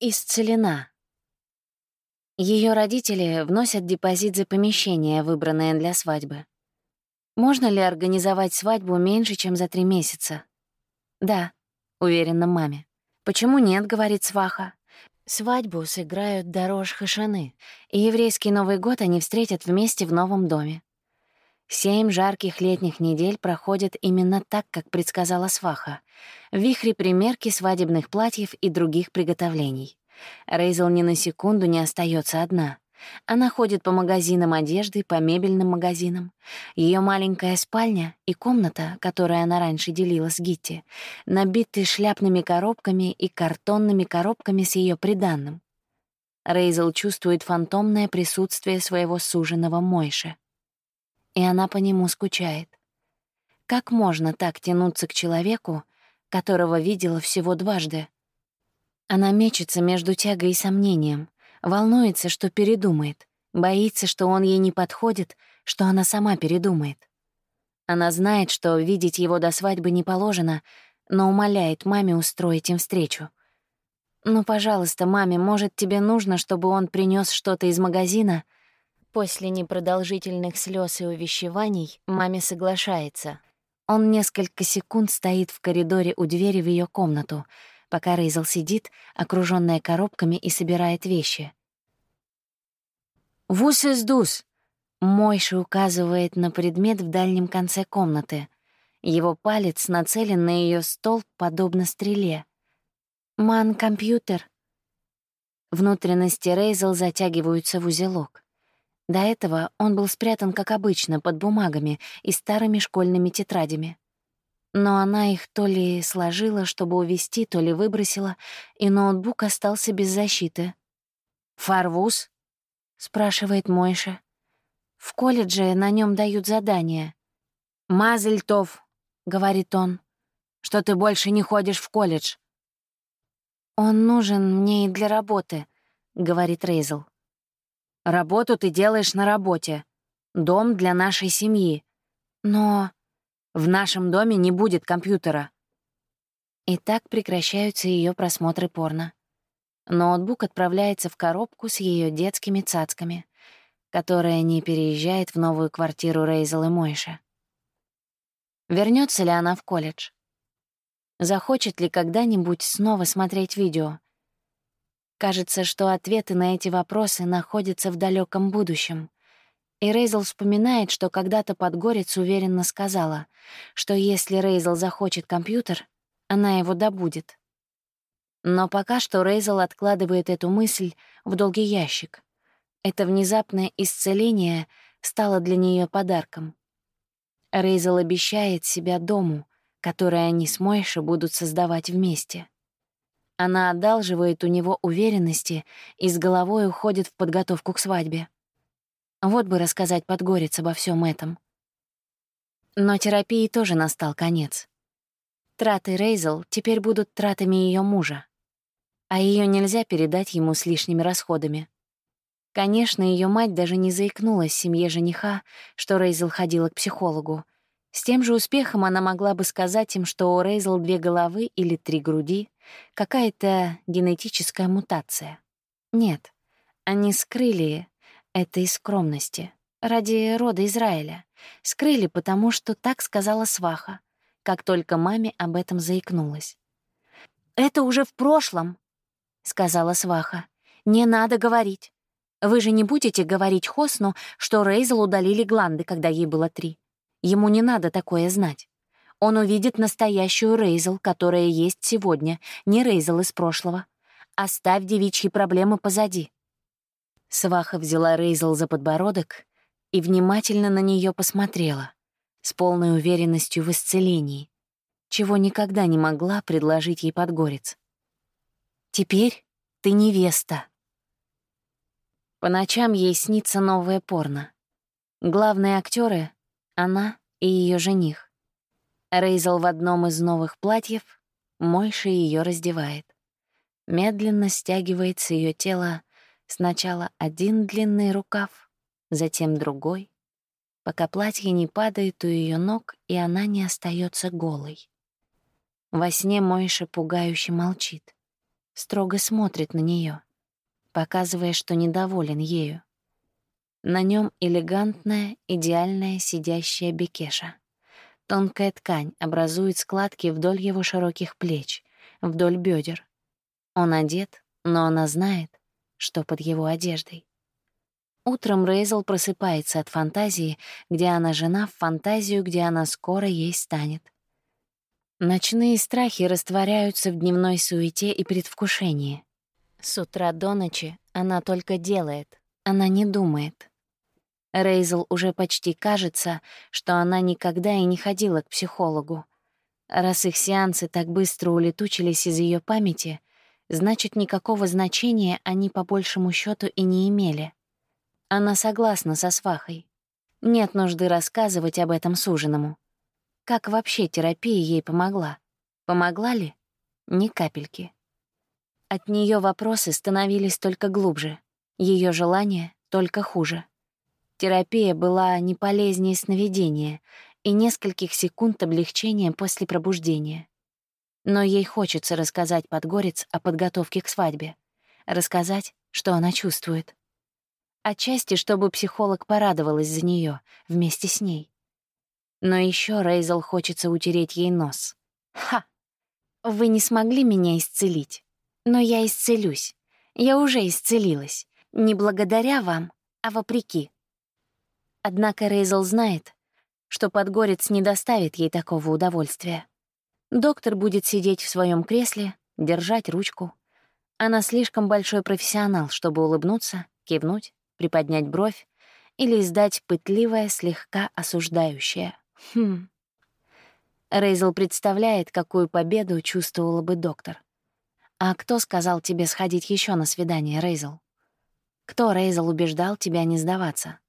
Исцелена. Ее родители вносят депозит за помещение, выбранное для свадьбы. Можно ли организовать свадьбу меньше, чем за три месяца? Да, уверена маме. Почему нет, говорит сваха. Свадьбу сыграют дорож Хашаны, и еврейский Новый год они встретят вместе в новом доме. Семь жарких летних недель проходят именно так, как предсказала сваха. В вихре примерки свадебных платьев и других приготовлений. Рейзел ни на секунду не остается одна. Она ходит по магазинам одежды, по мебельным магазинам. Ее маленькая спальня и комната, которую она раньше делила с Гитти, набиты шляпными коробками и картонными коробками с ее приданным. Рейзел чувствует фантомное присутствие своего суженого Мойши и она по нему скучает. Как можно так тянуться к человеку, которого видела всего дважды? Она мечется между тягой и сомнением, волнуется, что передумает, боится, что он ей не подходит, что она сама передумает. Она знает, что видеть его до свадьбы не положено, но умоляет маме устроить им встречу. «Ну, пожалуйста, маме, может, тебе нужно, чтобы он принес что-то из магазина?» После непродолжительных слез и увещеваний маме соглашается. Он несколько секунд стоит в коридоре у двери в ее комнату, пока Рейзел сидит, окружённая коробками и собирает вещи. «Вус из дус!» Мойша указывает на предмет в дальнем конце комнаты. Его палец нацелен на ее стол, подобно стреле. «Ман, компьютер!» Внутренности Рейзел затягиваются в узелок. До этого он был спрятан, как обычно, под бумагами и старыми школьными тетрадями. Но она их то ли сложила, чтобы увести, то ли выбросила, и ноутбук остался без защиты. «Фарвуз?» — спрашивает Мойша. «В колледже на нем дают задания». «Мазельтов», — говорит он, — «что ты больше не ходишь в колледж». «Он нужен мне и для работы», — говорит Рейзел. Работу ты делаешь на работе. Дом для нашей семьи. Но в нашем доме не будет компьютера. И так прекращаются ее просмотры порно. Ноутбук отправляется в коробку с ее детскими цацками, которая не переезжает в новую квартиру Рейзел и Мойша. Вернется ли она в колледж? Захочет ли когда-нибудь снова смотреть видео? Кажется, что ответы на эти вопросы находятся в далеком будущем. И Рейзел вспоминает, что когда-то Подгорец уверенно сказала, что если Рейзел захочет компьютер, она его добудет. Но пока что Рейзел откладывает эту мысль в долгий ящик. Это внезапное исцеление стало для нее подарком. Рейзел обещает себя дому, который они с Мойшей будут создавать вместе. Она одалживает у него уверенности и с головой уходит в подготовку к свадьбе. Вот бы рассказать Подгорец обо всем этом. Но терапии тоже настал конец. Траты Рейзел теперь будут тратами ее мужа, а ее нельзя передать ему с лишними расходами. Конечно, ее мать даже не заикнулась семье жениха, что Рейзел ходила к психологу. С тем же успехом она могла бы сказать им, что у Рейзел две головы или три груди, Какая-то генетическая мутация. Нет, они скрыли это из скромности, ради рода Израиля. Скрыли, потому что так сказала сваха, как только маме об этом заикнулась. «Это уже в прошлом», — сказала сваха. «Не надо говорить. Вы же не будете говорить Хосну, что Рейзел удалили гланды, когда ей было три. Ему не надо такое знать. Он увидит настоящую Рейзел, которая есть сегодня, не Рейзел из прошлого. Оставь девичьи проблемы позади. Сваха взяла Рейзел за подбородок и внимательно на нее посмотрела, с полной уверенностью в исцелении, чего никогда не могла предложить ей подгорец. «Теперь ты невеста». По ночам ей снится новое порно. Главные актеры — она и ее жених. Рейзел в одном из новых платьев, Мойша ее раздевает. Медленно стягивает с ее тела сначала один длинный рукав, затем другой, пока платье не падает у ее ног, и она не остается голой. Во сне Мойша пугающе молчит, строго смотрит на нее, показывая, что недоволен ею. На нем элегантная, идеальная сидящая бекеша. Тонкая ткань образует складки вдоль его широких плеч, вдоль бедер. Он одет, но она знает, что под его одеждой. Утром Рейзел просыпается от фантазии, где она жена, в фантазию, где она скоро ей станет. Ночные страхи растворяются в дневной суете и предвкушении. С утра до ночи она только делает, она не думает. Рейзел уже почти кажется, что она никогда и не ходила к психологу. Раз их сеансы так быстро улетучились из ее памяти, значит, никакого значения они по большему счету и не имели. Она согласна со свахой. Нет нужды рассказывать об этом суженому. Как вообще терапия ей помогла? Помогла ли? Ни капельки. От нее вопросы становились только глубже, ее желания только хуже. Терапия была не полезнее сновидения и нескольких секунд облегчения после пробуждения. Но ей хочется рассказать Подгорец о подготовке к свадьбе, рассказать, что она чувствует. Отчасти, чтобы психолог порадовалась за нее вместе с ней. Но еще Рейзел хочется утереть ей нос. «Ха! Вы не смогли меня исцелить, но я исцелюсь. Я уже исцелилась. Не благодаря вам, а вопреки». Однако Рейзел знает, что Подгорец не доставит ей такого удовольствия. Доктор будет сидеть в своем кресле, держать ручку. Она слишком большой профессионал, чтобы улыбнуться, кивнуть, приподнять бровь или издать пытливое, слегка осуждающее. Хм. Рейзел представляет, какую победу чувствовала бы доктор. «А кто сказал тебе сходить еще на свидание, Рейзел? Кто, Рейзел, убеждал тебя не сдаваться?